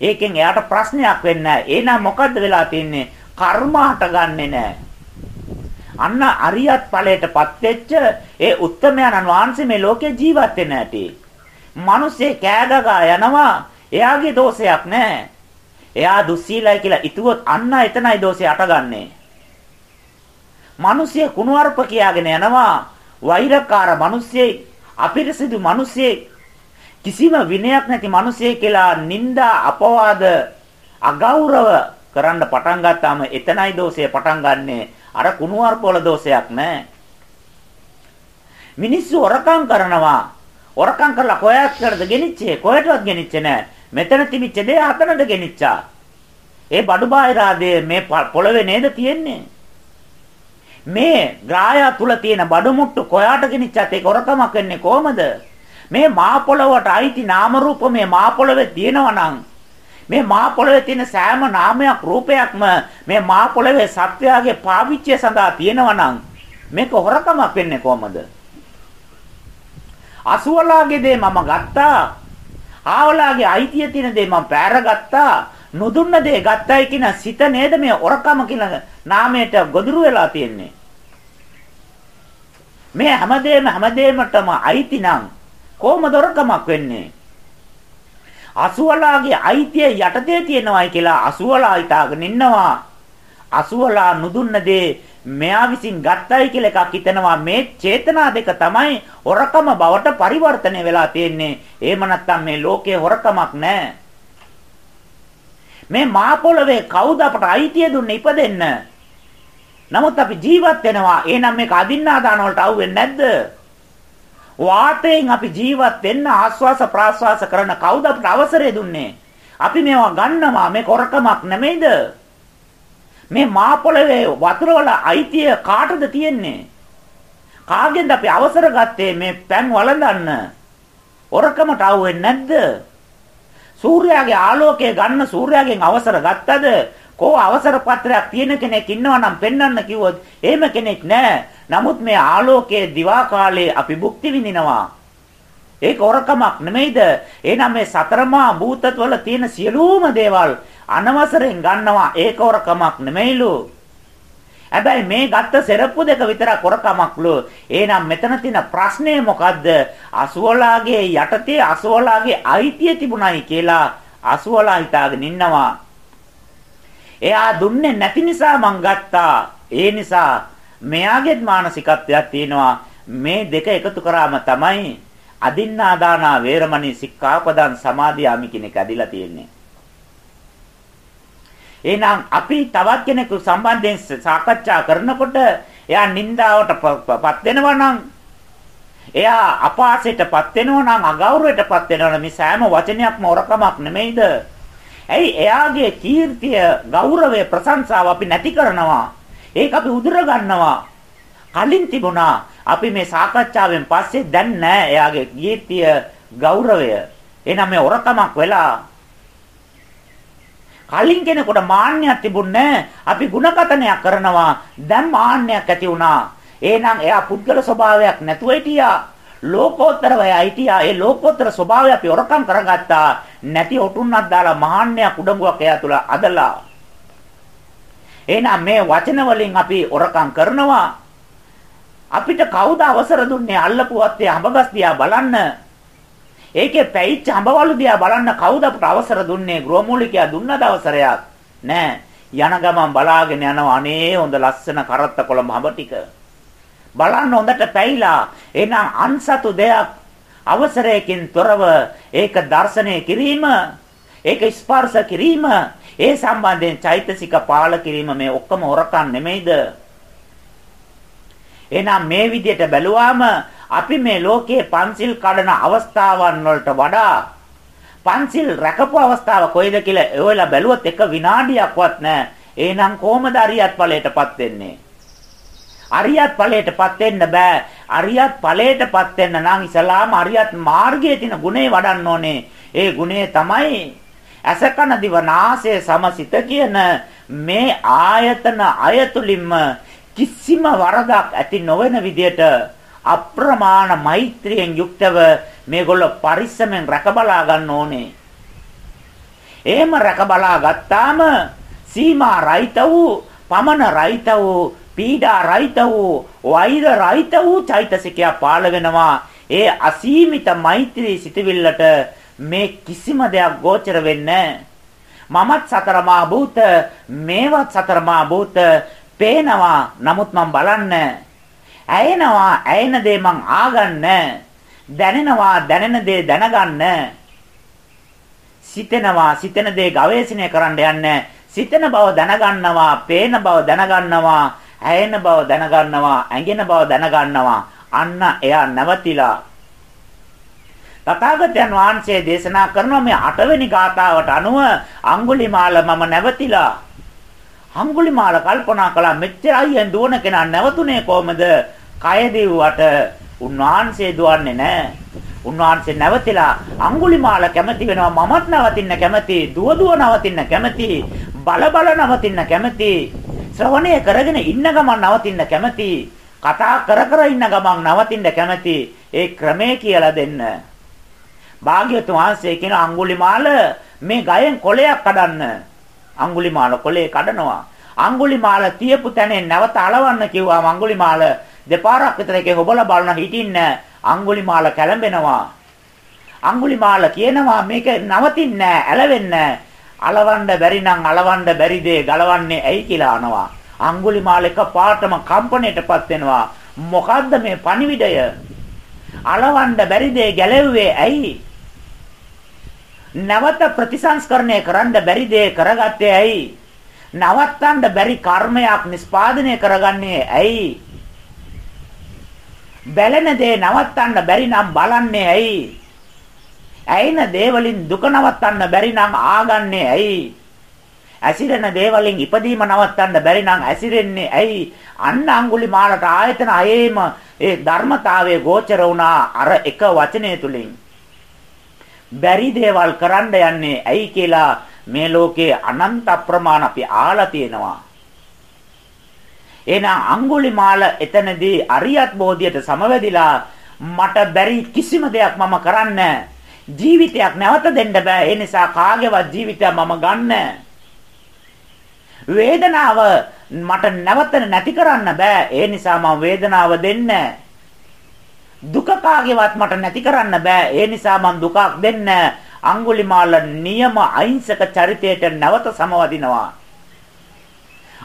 ඒකෙන් එයාට ප්‍රශ්නයක් වෙන්නේ නැහැ. එහෙනම් මොකද්ද වෙලා තියෙන්නේ? කර්ම හටගන්නේ නැහැ. අන්න අරියත් ඵලයටපත් වෙච්ච ඒ උත්තමයන්න් වහන්සේ මේ ලෝකේ ජීවත් වෙන ඇති. මිනිස්සේ කෑගගා යනවා. එයාගේ දෝෂයක් නැහැ. එයා දුස්සීලයි කියලා ඉතුවොත් අන්න එතනයි දෝෂය අටගන්නේ. මිනිස්සේ කුණුවarp කියාගෙන යනවා. වෛරකාර මිනිස්සේ අපිරිසිදු මිනිස්සේ කිසිම විනයක් නැති මිනිස්සේ කියලා නිନ୍ଦා අපවාද අගෞරව කරන්න පටන් ගත්තාම එතනයි දෝෂය පටන් ගන්නෙ. අර කුණුවarp වල දෝෂයක් නැහැ. මිනිස්සු හොරකම් කරනවා. හොරකම් කරලා කොහෙවත් කරද ගෙනිච්චේ? කොහෙටවත් ගෙනිච්චේ නැහැ. මෙතන තිබිච්ච දේ අතනට ගෙනිච්චා. ඒ බඩු බාහිරාදේ මේ පොළවේ නේද තියෙන්නේ? මේ ග්‍රාහය තුල තියෙන බඩු මුට්ටු කොයාට ගෙනිච්චත් ඒක හොරකමක් වෙන්නේ කොහමද? මේ මා පොළවට අයිති නාම රූප මේ මා පොළවේ තියෙනවා නම් මේ මා පොළවේ තියෙන සෑම නාමයක් රූපයක්ම මේ මා පොළවේ සත්වයාගේ පාවිච්චය සඳහා තියෙනවා නම් මේක හොරකමක් වෙන්නේ කොහමද? අසුවලාගේ දේ මම ගත්තා ආවලාගේ අයිතිය තියෙන දේ මම පෑරගත්තා. නොදුන්න දේ ගත්තයි කියන සිත නේද මේ ඔරකම කියන නාමයට ගොදුරු වෙලා තියෙන්නේ. මේ හැමදේම හැමදේමටම අයිති නම් කොහොමද ඔරකමක් වෙන්නේ? අසුවලාගේ අයිතිය යටතේ තියෙනවායි කියලා අසුවලා හිතාගෙන ඉන්නවා. අසුවලා නුදුන්න දේ මෙයා විසින් ගත්තයි කියලා එකක් හිතනවා මේ චේතනා දෙක තමයි හොරකම බවට පරිවර්තනය වෙලා තියෙන්නේ. එහෙම නැත්නම් මේ ලෝකේ හොරකමක් නැහැ. මේ මා පොළවේ කවුද අපට අයිතිය දුන්නේ ඉපදෙන්න? නමුත් අපි ජීවත් වෙනවා. එහෙනම් මේක අදින්නා දාන වලට අහු වෙන්නේ නැද්ද? වාතයෙන් අපි ජීවත් වෙන්න ආස්වාස ප්‍රාස්වාස කරන කවුද අපට අවසරය දුන්නේ? අපි මේවා ගන්නවා මේ කොරකමක් නෙමෙයිද? මේ මා පොළවේ වතුර වල අයිතිය කාටද තියෙන්නේ? කාගෙන්ද අපි අවසර ගත්තේ මේ පෑන් වළඳන්න? ඔරකමට ආවෙන්නේ නැද්ද? සූර්යාගේ ආලෝකය ගන්න සූර්යාගෙන් අවසර ගත්තද? කෝ අවසර පත්‍රයක් තියෙන කෙනෙක් ඉන්නවා නම් පෙන්වන්න කිව්වොත් එහෙම කෙනෙක් නැහැ. නමුත් මේ ආලෝකයේ දිවා කාලේ අපි භුක්ති විඳිනවා. ඒක ඔරකමක් නෙමෙයිද? එහෙනම් මේ සතරමා භූතත්වල තියෙන සියලුම දේවල් අනවසරෙන් ගන්නවා ඒක හොරකමක් නෙමෙයිලු. හැබැයි මේ ගත්ත සෙරප්පු දෙක විතරක් හොරකමක්ලු. එහෙනම් මෙතන තියෙන ප්‍රශ්නේ මොකද්ද? අසුවලාගේ යටතේ අසුවලාගේ අයිතිය තිබුණයි කියලා අසුවලා හිතාගෙන ඉන්නවා. එයා දුන්නේ නැති නිසා මං ගත්තා. ඒ නිසා මෙයාගේත් මානසිකත්වයක් තියෙනවා. මේ දෙක එකතු කරාම තමයි අදින්නාදානා වේරමණී සික්ඛාපදං සමාදියාමි කියන එක ඇදිලා තියෙන්නේ. එහෙනම් අපි තවත් කෙනෙකු සම්බන්ධයෙන් සාකච්ඡා කරනකොට එයා නින්දාවටපත් වෙනවා නම් එයා අපාසයටපත් වෙනවා නම් අගෞරවයටපත් වෙනවා නම් මේ සෑම වචනයක්ම ඔරකමක් නෙමෙයිද? ඇයි එයාගේ කීර්තිය, ගෞරවය, ප්‍රශංසාව අපි නැති කරනවා. ඒක අපි උදුර ගන්නවා. කලින් තිබුණා. අපි මේ සාකච්ඡාවෙන් පස්සේ දැන් නෑ එයාගේ කීර්තිය, ගෞරවය. එහෙනම් මේ ඔරකමක් වෙලා කලින් කෙනෙකුට මාන්නයක් තිබුණේ අපි ಗುಣකතනයක් කරනවා. දැන් මාන්නයක් ඇති වුණා. එහෙනම් එයා පුද්ගල ස්වභාවයක් නැතුව හිටියා. ලෝකෝත්තරව හිටියා. ඒ ලෝකෝත්තර ස්වභාවය අපි ඔරකම් කරගත්තා. නැති ඔටුන්නක් දාලා මාන්නයක් උඩඟුවක් එයා තුල අදලා. එහෙනම් මේ වචන වලින් අපි ඔරකම් කරනවා. අපිට කවුද අවසර දුන්නේ අල්ලපුවත් ඒ අඹගස් දිහා බලන්න? ඒකේ පැයිච්ච අඹවලු දිහා බලන්න කවුද අපට අවසර දුන්නේ? ගෘහමූලිකයා දුන්නද අවසරයක්? නෑ. යන ගමන් බලාගෙන යනවා අනේ හොඳ ලස්සන කරත්ත කොළඹ හඹ ටික. බලන්න හොඳට පැයිලා. එහෙනම් අන්සතු දෙයක් අවසරයකින් තොරව ඒක දර්ශනය කිරීම, ඒක ස්පර්ශ කිරීම, ඒ සම්බන්ධයෙන් චෛතසික පාල කිරීම මේ ඔක්කොම හොරකම් නෙමෙයිද? එහෙනම් මේ විදිහට බැලුවාම අපි මේ ලෝකයේ පන්සිල් කඩන අවස්ථාවන් වලට වඩා පන්සිල් රැකපු අවස්ථාව කොයිද කියලා එයලා බැලුවොත් එක විනාඩියක්වත් නැහැ. එහෙනම් කොහොමද අරියත් ඵලයටපත් වෙන්නේ? අරියත් ඵලයටපත් වෙන්න බෑ. අරියත් ඵලයටපත් වෙන්න නම් ඉස්ලාම අරියත් මාර්ගයේ තියෙන ගුණේ වඩන්න ඕනේ. ඒ ගුණේ තමයි අසකන දිව නාසය සමසිත කියන මේ ආයතන අයතුලින්ම කිසිම වරදක් ඇති නොවන විදියට අප්‍රමාණ මෛත්‍රියෙන් යුක්තව මේගොල්ලෝ පරිස්සමෙන් රැකබලා ගන්න ඕනේ. එහෙම රැකබලා ගත්තාම සීමා රහිත වූ, පමන රහිත වූ, පීඩා රහිත වූ, වෛර රහිත වූ චෛතසිකය පාළ වෙනවා. ඒ අසීමිත මෛත්‍රී සිටවිල්ලට මේ කිසිම දෙයක් ගෝචර වෙන්නේ මමත් සතරමා භූත මේවත් සතරමා භූත පේනවා. නමුත් මම බලන්නේ. ඇයෙනවා ඇයෙන දේ මං ආගන්න. දැනෙනවා දැනෙන දේ දැනගන්න. සිතෙනවා සිතෙන දේ ගවේෂණය කරන්න යන්නේ. සිතෙන බව දැනගන්නවා පේන බව දැනගන්නවා ඇයෙන බව දැනගන්නවා ඇඟෙන බව දැනගන්නවා. අන්න එයා නැවතිලා. තථාගතයන් වහන්සේ දේශනා කරනවා මේ අටවෙනි ගාථාවට අනුව අඟුලිමාල මම නැවතිලා. අඟුලිමාල කල්පනා කළා මෙච්චර අයියෙන් දුවන කෙනා නැවතුනේ කොහමද? කය දෙව්වට උන්වහන්සේ දුවන්නේ නැහැ. උන්වහන්සේ නැවතිලා අඟුලිමාල කැමති වෙනවා මමත් නවතින්න කැමති දුව දුව නවතින්න කැමති බල බල නවතින්න කැමති ශ්‍රවණය කරගෙන ඉන්න ගමන් නවතින්න කැමති කතා කර කර ඉන්න ගමන් නවතින්න කැමති ඒ ක්‍රමේ කියලා දෙන්න භාග්‍යතුන් වහන්සේ කියන අඟුලිමාල මේ ගයෙන් කොලයක් කඩන්න අඟුලිමාල කොලේ කඩනවා. අඟුලිමාල තියපු තැනේ නැවත අලවන්න කිව්වාම අඟුලිමාල දෙපාරක් විතර එකේ හොබලා බලන හිටින්න අඟුලිමාල කැළඹෙනවා. අඟුලිමාල කියනවා මේක නවතින්නේ නැහැ, ඇලවෙන්නේ අලවන්න බැරි නම් අලවන්න බැරි දේ ගලවන්නේ ඇයි කියලා අනවා. අඟුලිමාල එක පාටම කම්පණයටපත් වෙනවා. මොකද්ද මේ පණිවිඩය? අලවන්න බැරි දේ ගැලෙව්වේ ඇයි? නැවත ප්‍රතිසංස්කරණය කරන්න බැරි දේ කරගත්තේ ඇයි? නවත්තන්න බැරි කර්මයක් නිස්පාදනය කරගන්නේ ඇයි? බැලෙන දේ නවත්තන්න බැරි නම් බලන්නේ ඇයි? ඇයින දේවලින් දුක නවත්තන්න බැරි නම් ආගන්නේ ඇයි? ඇසිරෙන දේවලින් ඉපදීම නවත්තන්න බැරි නම් ඇසිරෙන්නේ ඇයි? අන්න අඟුලිමාලට ආයතන හයේම ඒ ධර්මතාවයේ ගෝචර වුණා අර එක වචනය තුලින්. බැරි දේවල් කරන්න යන්නේ ඇයි කියලා මේ ලෝකේ අනන්ත අප්‍රමාණ අපි ආලා තියෙනවා. එහෙනම් අඟුලිමාල එතනදී අරියත් බෝධියට සමවැදිලා මට බැරි කිසිම දෙයක් මම කරන්න ජීවිතයක් නැවත දෙන්න බෑ ඒ නිසා කාගේවත් ජීවිතයක් මම ගන්න වේදනාව මට නැවත නැති කරන්න බෑ ඒ නිසා මම වේදනාව දෙන්නේ දුක කාගේවත් මට නැති කරන්න බෑ. ඒ නිසා මං දුකක් දෙන්න අඟුලිමාල නියම අහිංසක චරිතයට නැවත සමවදිනවා.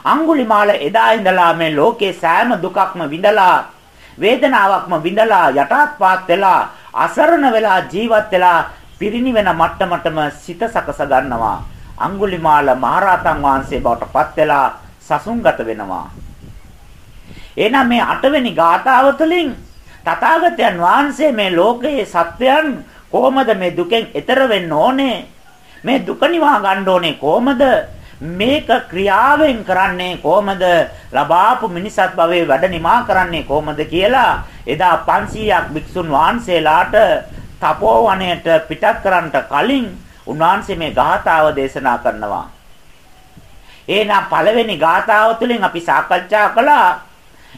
අඟුලිමාල එදා ඉඳලා මේ ලෝකේ සෑම දුකක්ම විඳලා වේදනාවක්ම විඳලා යටාත්පාත් වෙලා අසරණ වෙලා ජීවත් වෙලා පිරිණිවෙන මට්ටමටම සිත සකස ගන්නවා. අඟුලිමාල මහරහතන් වහන්සේ බවට පත් වෙලා සසුන්ගත වෙනවා. එහෙනම් මේ අටවෙනි ගාථාව තුළින් තථාගතයන් වහන්සේ මේ ලෝකයේ සත්වයන් කොහොමද මේ දුකෙන් එතර වෙන්න ඕනේ? මේ දුක නිවා ගන්න ඕනේ කොහොමද? මේක ක්‍රියාවෙන් කරන්නේ කොහොමද? ලබාපු මිනිසත් භවයේ වැඩ නිමා කරන්නේ කොහොමද කියලා එදා 500ක් භික්ෂුන් වහන්සේලාට තපෝවනයට පිටත් කරන්නට කලින් උන්වහන්සේ මේ ගාථාව දේශනා කරනවා. එහෙනම් පළවෙනි ගාථාව තුළින් අපි සාකච්ඡා කළා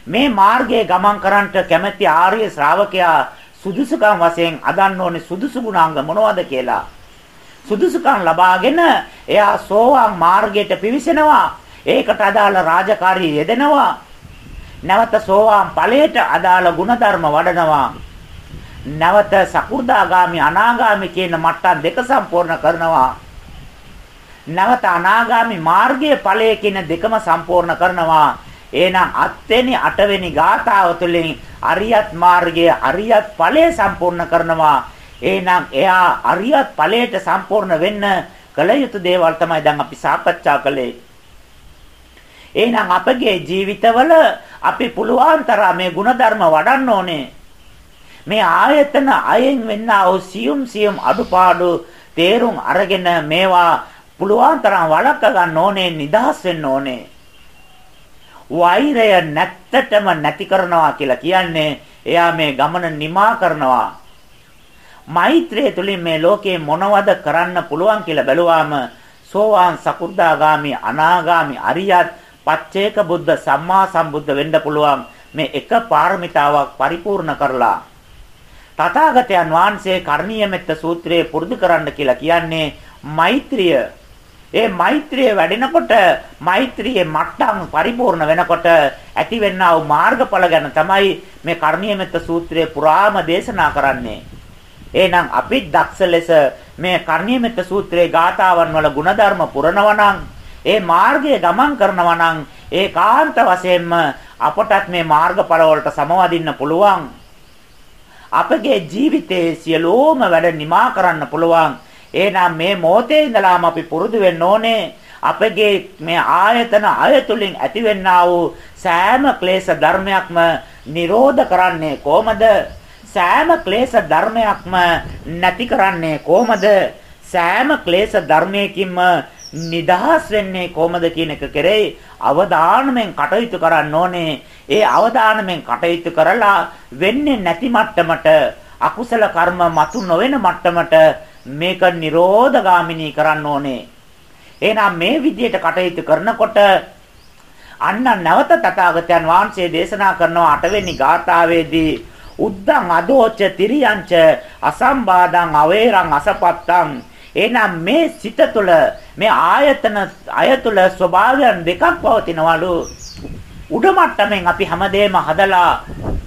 මේ මාර්ගයේ ගමන් කරන්නට කැමැති ආර්ය ශ්‍රාවකයා සුදුසුකම් වශයෙන් අදන්න ඕනේ සුදුසු ගුණාංග මොනවද කියලා. සුදුසුකම් ලබාගෙන එයා සෝවාන් මාර්ගයට පිවිසෙනවා. ඒකට අදාළ රාජකාරී යෙදෙනවා. නැවත සෝවාන් ඵලයට අදාළ ಗುಣධර්ම වඩනවා. නැවත සකු르දාගාමි අනාගාමි කියන මට්ටම් දෙක සම්පූර්ණ කරනවා. නැවත අනාගාමි මාර්ගයේ ඵලය කියන දෙකම සම්පූර්ණ කරනවා. එහෙනම් අත්වෙනි අටවෙනි ගාථාව තුළින් අරියත් මාර්ගයේ අරියත් ඵලය සම්පූර්ණ කරනවා. එහෙනම් එයා අරියත් ඵලයට සම්පූර්ණ වෙන්න කල යුතු දේවල් තමයි දැන් අපි සාකච්ඡා කළේ. එහෙනම් අපගේ ජීවිතවල අපි පුළුවන් තරම් මේ ಗುಣධර්ම වඩන්න ඕනේ. මේ ආයතන අයෙන් වෙන්නා වූ සියුම් සියුම් අඩුපාඩු තේරුම් අරගෙන මේවා පුළුවන් තරම් වළක්ව ගන්න ඕනේ නිදහස් වෙන්න ඕනේ. වෛරය නැත්තටම නැති කරනවා කියලා කියන්නේ එයා මේ ගමන නිමා කරනවා. මෛත්‍රිය තුලින් මේ ලෝකේ මොනවද කරන්න පුළුවන් කියලා බැලුවාම සෝවාන් සකු르දාගාමි අනාගාමි අරියත් පච්චේක බුද්ධ සම්මා සම්බුද්ධ වෙන්න පුළුවන් මේ එක පාරමිතාවක් පරිපූර්ණ කරලා තථාගතයන් වහන්සේ කරණීය මෙත්ත සූත්‍රයේ පුරුදු කරන්න කියලා කියන්නේ මෛත්‍රිය. ඒ මෛත්‍රිය වැඩෙනකොට මෛත්‍රියේ මට්ටම් පරිපූර්ණ වෙනකොට ඇතිවෙනා වූ මාර්ගඵල ගැන තමයි මේ කරණීය මෙත්ත සූත්‍රයේ පුරාම දේශනා කරන්නේ. එහෙනම් අපි දක්ෂ ලෙස මේ කරණීය මෙත්ත සූත්‍රයේ ගාථාවන් වල ಗುಣධර්ම පුරනවා ඒ මාර්ගයේ ගමන් කරනවා නම් ඒකාන්ත වශයෙන්ම අපටත් මේ මාර්ගඵල වලට සමවදින්න පුළුවන්. අපගේ ජීවිතයේ සියලෝම වැඩ නිමා කරන්න පුළුවන්. එහෙනම් මේ මොහොතේ ඉඳලාම අපි පුරුදු වෙන්න ඕනේ අපගේ මේ ආයතන අයතුලින් ඇතිවෙනා වූ සෑම ක්ලේශ ධර්මයක්ම නිරෝධ කරන්නේ කොහමද? සෑම ක්ලේශ ධර්මයක්ම නැති කරන්නේ කොහමද? සෑම ක්ලේශ ධර්මයකින්ම නිදහස් වෙන්නේ කොහමද කියන එක කෙරෙහි අවධානයෙන් කටයුතු කරන්න ඕනේ. ඒ අවධානයෙන් කටයුතු කරලා වෙන්නේ නැති මට්ටමට අකුසල කර්ම මතු නොවන මට්ටමට මේක නිරෝධගාමිනී කරන්න ඕනේ. එහෙනම් මේ විදිහට කටයුතු කරනකොට අන්න නැවත තථාගතයන් වහන්සේ දේශනා කරන අටවෙනි ගාථාවේදී උද්දං අදෝච තිරියංච අසම්බාදං අවේරං අසපත්තං එහෙනම් මේ සිත තුළ මේ ආයතන අයතුල ස්වභාවයන් දෙකක් පවතිනවලු උඩ මට්ටමින් අපි හැමදේම හදලා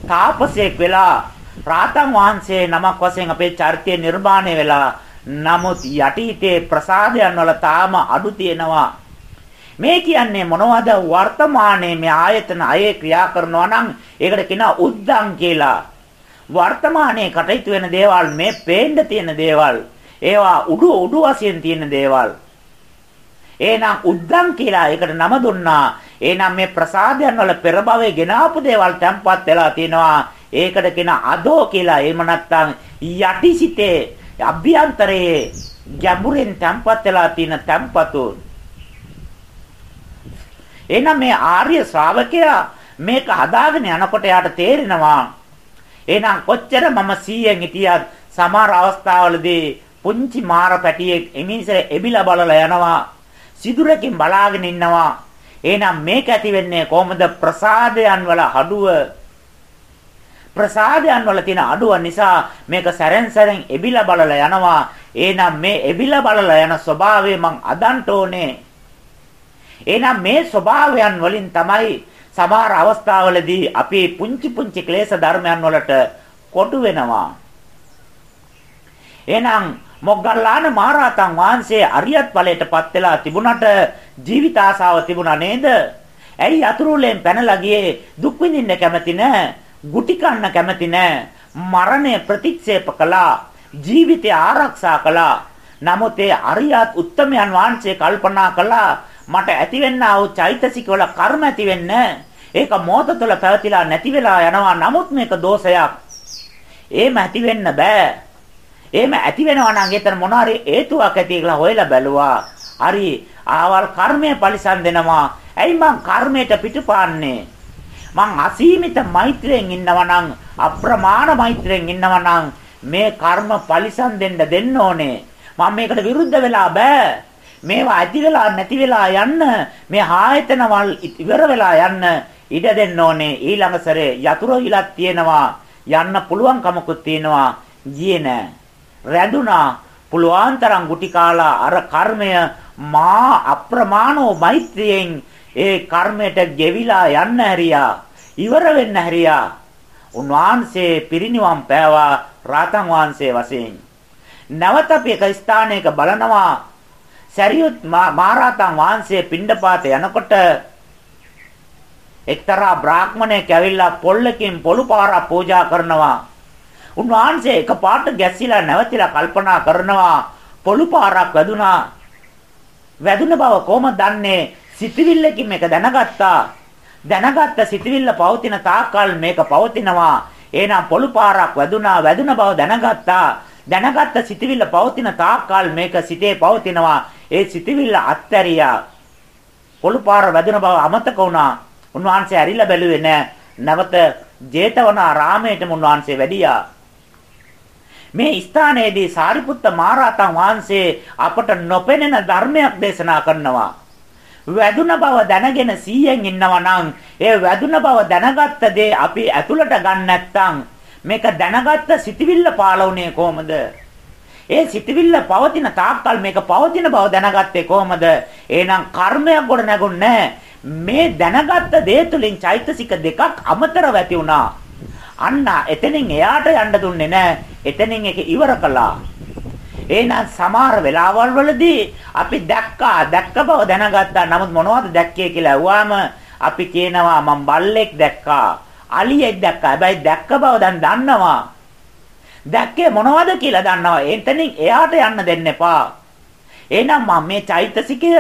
තාපසයෙක් වෙලා රාතන් වහන්සේ නමක් වශයෙන් අපේ චරිතය නිර්මාණය වෙලා නමුත් යටිහිතේ ප්‍රසාදයන් වල තාම අඩු තියෙනවා. මේ කියන්නේ මොනවද? වර්තමානයේ මේ ආයතන අයේ ක්‍රියා කරනවා නම් ඒකට කියනවා උද්දං කියලා. වර්තමානයේ කටයුතු වෙන දේවල් මේ පේන්න තියෙන දේවල්. ඒවා උඩු උඩු වශයෙන් තියෙන දේවල්. එහෙනම් උද්දම් කියලා ඒකට නම දුන්නා. එහෙනම් මේ ප්‍රසාදයන් වල පෙර භවයේ ගෙනාපු දේවල් තැම්පත් වෙලා තිනවා. ඒකට කියන අදෝ කියලා. එහෙම නැත්නම් යටිසිතේ අභ්‍යන්තරයේ ගැඹුරින් තැම්පත් වෙලා තියෙන තැම්පතු. එහෙනම් මේ ආර්ය ශ්‍රාවකයා මේක හදාගෙන යනකොට යාට තේරෙනවා. එහෙනම් කොච්චර මම 100න් හිටියත් සමහර අවස්ථාවලදී පුංචි මාර පැටියෙක් එමිස එබිලා බලලා යනවා. සිදුරකින් බලාගෙන ඉන්නවා. එහෙනම් මේක ඇති වෙන්නේ කොහොමද ප්‍රසාදයන් වල අඩුව ප්‍රසාදයන් වල තියෙන අඩුව නිසා මේක සැරෙන් සැරෙන් එබිලා බලලා යනවා. එහෙනම් මේ එබිලා බලලා යන ස්වභාවය මං අදන්ට ඕනේ. එහෙනම් මේ ස්වභාවයන් වලින් තමයි සමහර අවස්ථාවලදී අපි පුංචි පුංචි ක්ලේශ ධර්මයන් වලට කොටු වෙනවා. එහෙනම් මොග්ගල්ලාන මහරහතන් වහන්සේ අරියත් ඵලයටපත් වෙලා තිබුණට ජීවිත ආසාව තිබුණා නේද? ඇයි අතුරුලෙන් පැනලා ගියේ දුක් විඳින්න කැමති නැහැ. ගුටි කන්න කැමති නැහැ. මරණය ප්‍රතික්ෂේප කළා. ජීවිතය ආරක්ෂා කළා. නමුත් ඒ අරියත් උත්තමයන් වහන්සේ කල්පනා කළා මට ඇතිවෙන්නා වූ චෛතසික වල කර්ම ඇති වෙන්නේ ඒක මොහොත තුළ පැවතිලා නැති වෙලා යනවා. නමුත් මේක දෝෂයක්. එහෙම ඇති වෙන්න බෑ. එහෙම ඇති වෙනවා නම් එතන මොන හරි හේතුවක් ඇති කියලා හොයලා බැලුවා. හරි ආවල් කර්මය පරිසම් දෙනවා. ඇයි මං කර්මයට පිටුපාන්නේ? මං අසීමිත මෛත්‍රියෙන් ඉන්නවා නම් අප්‍රමාණ මෛත්‍රියෙන් ඉන්නවා නම් මේ කර්ම පරිසම් දෙන්න දෙන්න ඕනේ. මම මේකට විරුද්ධ වෙලා බෑ. මේවා ඇති වෙලා නැති වෙලා යන්න මේ ආයතනවල් ඉවර වෙලා යන්න ඉඩ දෙන්න ඕනේ ඊළඟ සැරේ යතුරු හිලක් තියෙනවා යන්න පුළුවන් කමකුත් තියෙනවා ගියේ නෑ රැඳුනා පුළුවන් තරම් ගුටි කාලා අර කර්මය මා අප්‍රමාණෝ මෛත්‍රියෙන් ඒ කර්මයට ගෙවිලා යන්න ඇරියා ඉවර වෙන්න හැරියා. උන්වහන්සේ පිරිනිවන් පෑවා රාතන් වහන්සේ වශයෙන්. නැවත අපි එක ස්ථානයක බලනවා සරියුත් මහරහතන් වහන්සේ පිණ්ඩපාත යනකොට එක්තරා බ්‍රාහ්මණයෙක් ඇවිල්ලා පොල්ලකින් පොළු පාරක් පූජා කරනවා. උන්වහන්සේ එකපාරට ගැස්සිලා නැවතිලා කල්පනා කරනවා පොළු පාරක් වැදුනා. වැදුන බව කොහොමද දන්නේ? සිතවිල්ලකින් මේක දැනගත්තා. දැනගත්ත සිතවිල්ල පවතින තාක්කල් මේක පවතිනවා. එහෙනම් පොළු පාරක් වැදුනා වැදුන බව දැනගත්තා. දැනගත්ත සිතවිල්ල පවතින තාක්කල් මේක සිතේ පවතිනවා. ඒ සිතවිල්ල අත්හැරියා. පොළු පාර වැදුන බව අමතක වුණා. උන්වහන්සේ ඇරිලා බැලුවේ නෑ. නැවත ජේතවනාරාමයටම උන්වහන්සේ වැඩියා. මේ ස්ථානයේදී සාරිපුත්ත මහරහතන් වහන්සේ අපට නොපෙනෙන ධර්මයක් දේශනා කරනවා. වැදුන බව දැනගෙන 100න් ඉන්නවා නම් ඒ වැදුන බව දැනගත්ත දේ අපි ඇතුළට ගන්න නැත්නම් මේක දැනගත්ත සිතවිල්ල පාලවුනේ කොහමද? ඒ සිතවිල්ල පවතින තාක්කල් මේක පවතින බව දැනගත්තේ කොහමද? එහෙනම් කර්මයක් ගොඩ නැගුන්නේ මේ දැනගත්ත දේ තුලින් චෛතසික දෙකක් අමතරව ඇති වුණා. අන්න එතනින් එයාට යන්න දුන්නේ නැහැ. එතනින් ඒක ඉවර කළා. එහෙනම් සමහර වෙලාවල් වලදී අපි දැක්කා දැක්ක බව දැනගත්තා. නමුත් මොනවද දැක්කේ කියලා අහුවාම අපි කියනවා මම බල්ලෙක් දැක්කා. අලියෙක් දැක්කා. හැබැයි දැක්ක බව දැන් දන්නවා. දැක්කේ මොනවද කියලා දන්නවා. එතනින් එයාට යන්න දෙන්න එපා. එහෙනම් මම මේ චෛතසිකය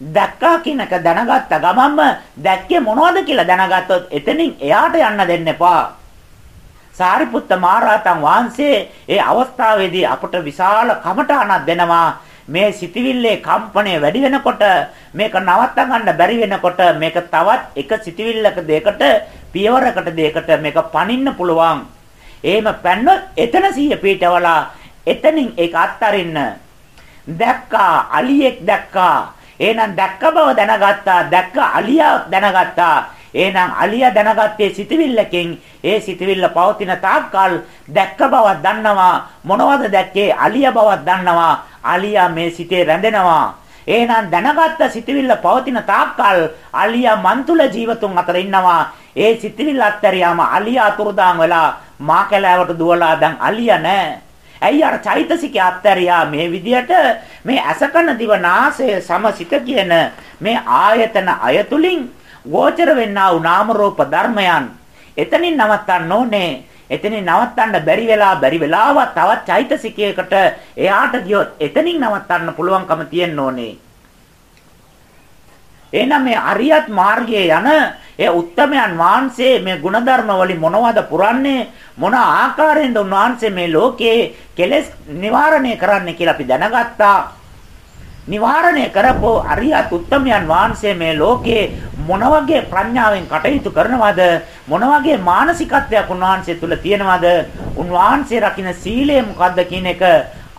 දැක්කා කියනක දැනගත්ත ගමන්ම දැක්කේ මොනවද කියලා දැනගත්තොත් එතනින් එයාට යන්න දෙන්න එපා. සාරිපුත්ත මහරහතන් වහන්සේ ඒ අවස්ථාවේදී අපට විශාල කමඨාණක් දෙනවා. මේ සිටිවිල්ලේ කම්පණය වැඩි වෙනකොට මේක නවත්ත ගන්න බැරි වෙනකොට මේක තවත් එක සිටිවිල්ලක දෙකට පියවරකට දෙකට මේක පනින්න පුළුවන්. එහෙම පැන්නොත් එතන සිය පීඨවලා එතනින් ඒක අත්තරින්න. දැක්කා අලියෙක් දැක්කා. එහෙනම් දැක්ක බව දැනගත්තා. දැක්ක අලියා දැනගත්තා. එහෙනම් අලියා දැනගත්තේ සිතවිල්ලකින් ඒ සිතවිල්ල පවතින තාක්කල් දැක්ක බවක් දන්නවා. මොනවද දැක්කේ? අලියා බවක් දන්නවා. අලියා මේ සිතේ රැඳෙනවා. එහෙනම් දැනගත්ත සිතවිල්ල පවතින තාක්කල් අලියා මන්තුල ජීවතුන් අතර ඉන්නවා. ඒ සිතවිල්ල අත්තරියාම අලියා අතුරුදාන් වෙලා මා කැලෑවට දුවලා දැන් අලියා නැහැ ඇයි අර චෛතසිකය අත්තරියා මේ විදියට මේ අසකන දිව නාසය සමසිත කියන මේ ආයතන අයතුලින් ගෝචර වෙන්නා වූ නාම රූප ධර්මයන් එතනින් නවත්තන්න ඕනේ. එතනින් නවත්තන්න බැරි වෙලා බැරි වෙලාවත් තවත් චෛතසිකයකට එයාට ගියොත් එතනින් නවත්තන්න පුළුවන්කම තියෙන්න ඕනේ. එහෙනම් මේ අරියත් මාර්ගයේ යන ඒ උත්තමයන් වහන්සේ මේ ಗುಣධර්ම වලින් මොනවද පුරන්නේ මොන ආකාරයෙන්ද උන්වහන්සේ මේ ලෝකයේ කෙලෙස් නිවාරණය කරන්න කියලා අපි දැනගත්තා. නිවාරණය කරපෝ අරියත් උත්තමයන් වහන්සේ මේ ලෝකේ මොන වගේ ප්‍රඥාවෙන් කටයුතු කරනවද? මොන වගේ මානසිකත්වයක් උන්වහන්සේ තුල තියෙනවද? උන්වහන්සේ රකින්න සීලය මොකද්ද කියන එක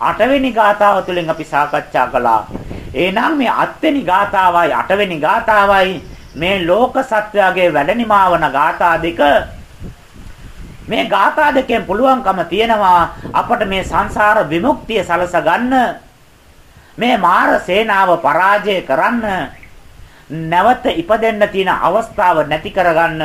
අටවෙනි ගාථාව තුළින් අපි සාකච්ඡා කළා. එහෙනම් මේ අත්වෙනි ගාථාවයි අටවෙනි ගාථාවයි මේ ලෝක සත්‍යයේ වැඩනිමාවන ගාථා දෙක. මේ ගාථා දෙකෙන් පුළුවන්කම තියෙනවා අපට මේ සංසාර විමුක්තිය සලස ගන්න මේ මාර සේනාව පරාජය කරන්න නැවත ඉපදෙන්න තියෙන අවස්ථාව නැති කරගන්න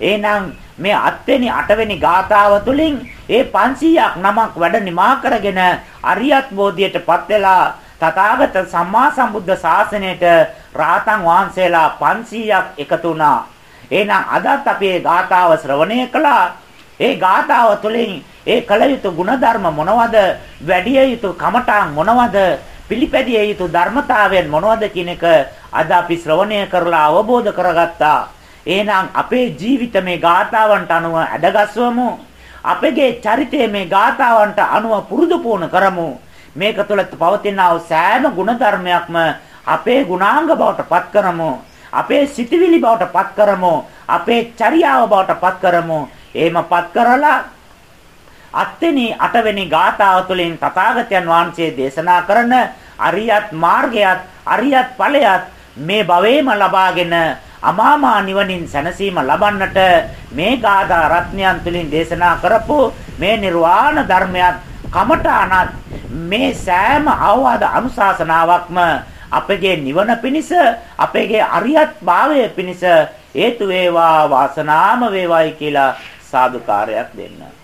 එහෙනම් මේ අත්වෙනි අටවෙනි ගාථාව තුලින් ඒ 500ක් නමක් වැඩ නිමා කරගෙන අරියත් බෝධියටපත් වෙලා තථාගත සම්මා සම්බුද්ධ ශාසනයට රාතන් වහන්සේලා 500ක් එකතු වුණා. එහෙනම් අදත් අපි මේ ගාථාව ශ්‍රවණය කළා. ඒ ගාථාව තුළින් ඒ කල යුතු ಗುಣධර්ම මොනවද? වැඩි යුතු කමඨාන් මොනවද? පිළිපැදිය යුතු ධර්මතාවයන් මොනවද කියන එක අද අපි ශ්‍රවණය කරලා අවබෝධ කරගත්තා. එහෙනම් අපේ ජීවිත මේ ගාථාවන්ට අනුව ඇදගස්වමු. අපගේ චරිතය මේ ගාථාවන්ට අනුව පුරුදු පුහුණු කරමු. මේක තුළ පවතින සෑම ಗುಣධර්මයක්ම අපේ ගුණාංග බවට පත් කරමු. අපේ සිතවිලි බවට පත් කරමු. අපේ චර්යාව බවට පත් කරමු. එහෙම පත් කරලා අත්වෙනි අටවෙනි ගාථාව තුළින් තථාගතයන් වහන්සේ දේශනා කරන අරියත් මාර්ගයත් අරියත් ඵලයත් මේ භවයේම ලබාගෙන අමාමා නිවනින් සැනසීම ලබන්නට මේ ගාථා රත්නයන් තුළින් දේශනා කරපු මේ නිර්වාණ ධර්මයත් කමඨානත් මේ සෑම අවවාද අනුශාසනාවක්ම අපගේ නිවන පිණිස අපගේ අරියත් භාවය පිණිස හේතු වේවා වාසනාම වේවායි කියලා සාදුකාරයක් දෙන්න.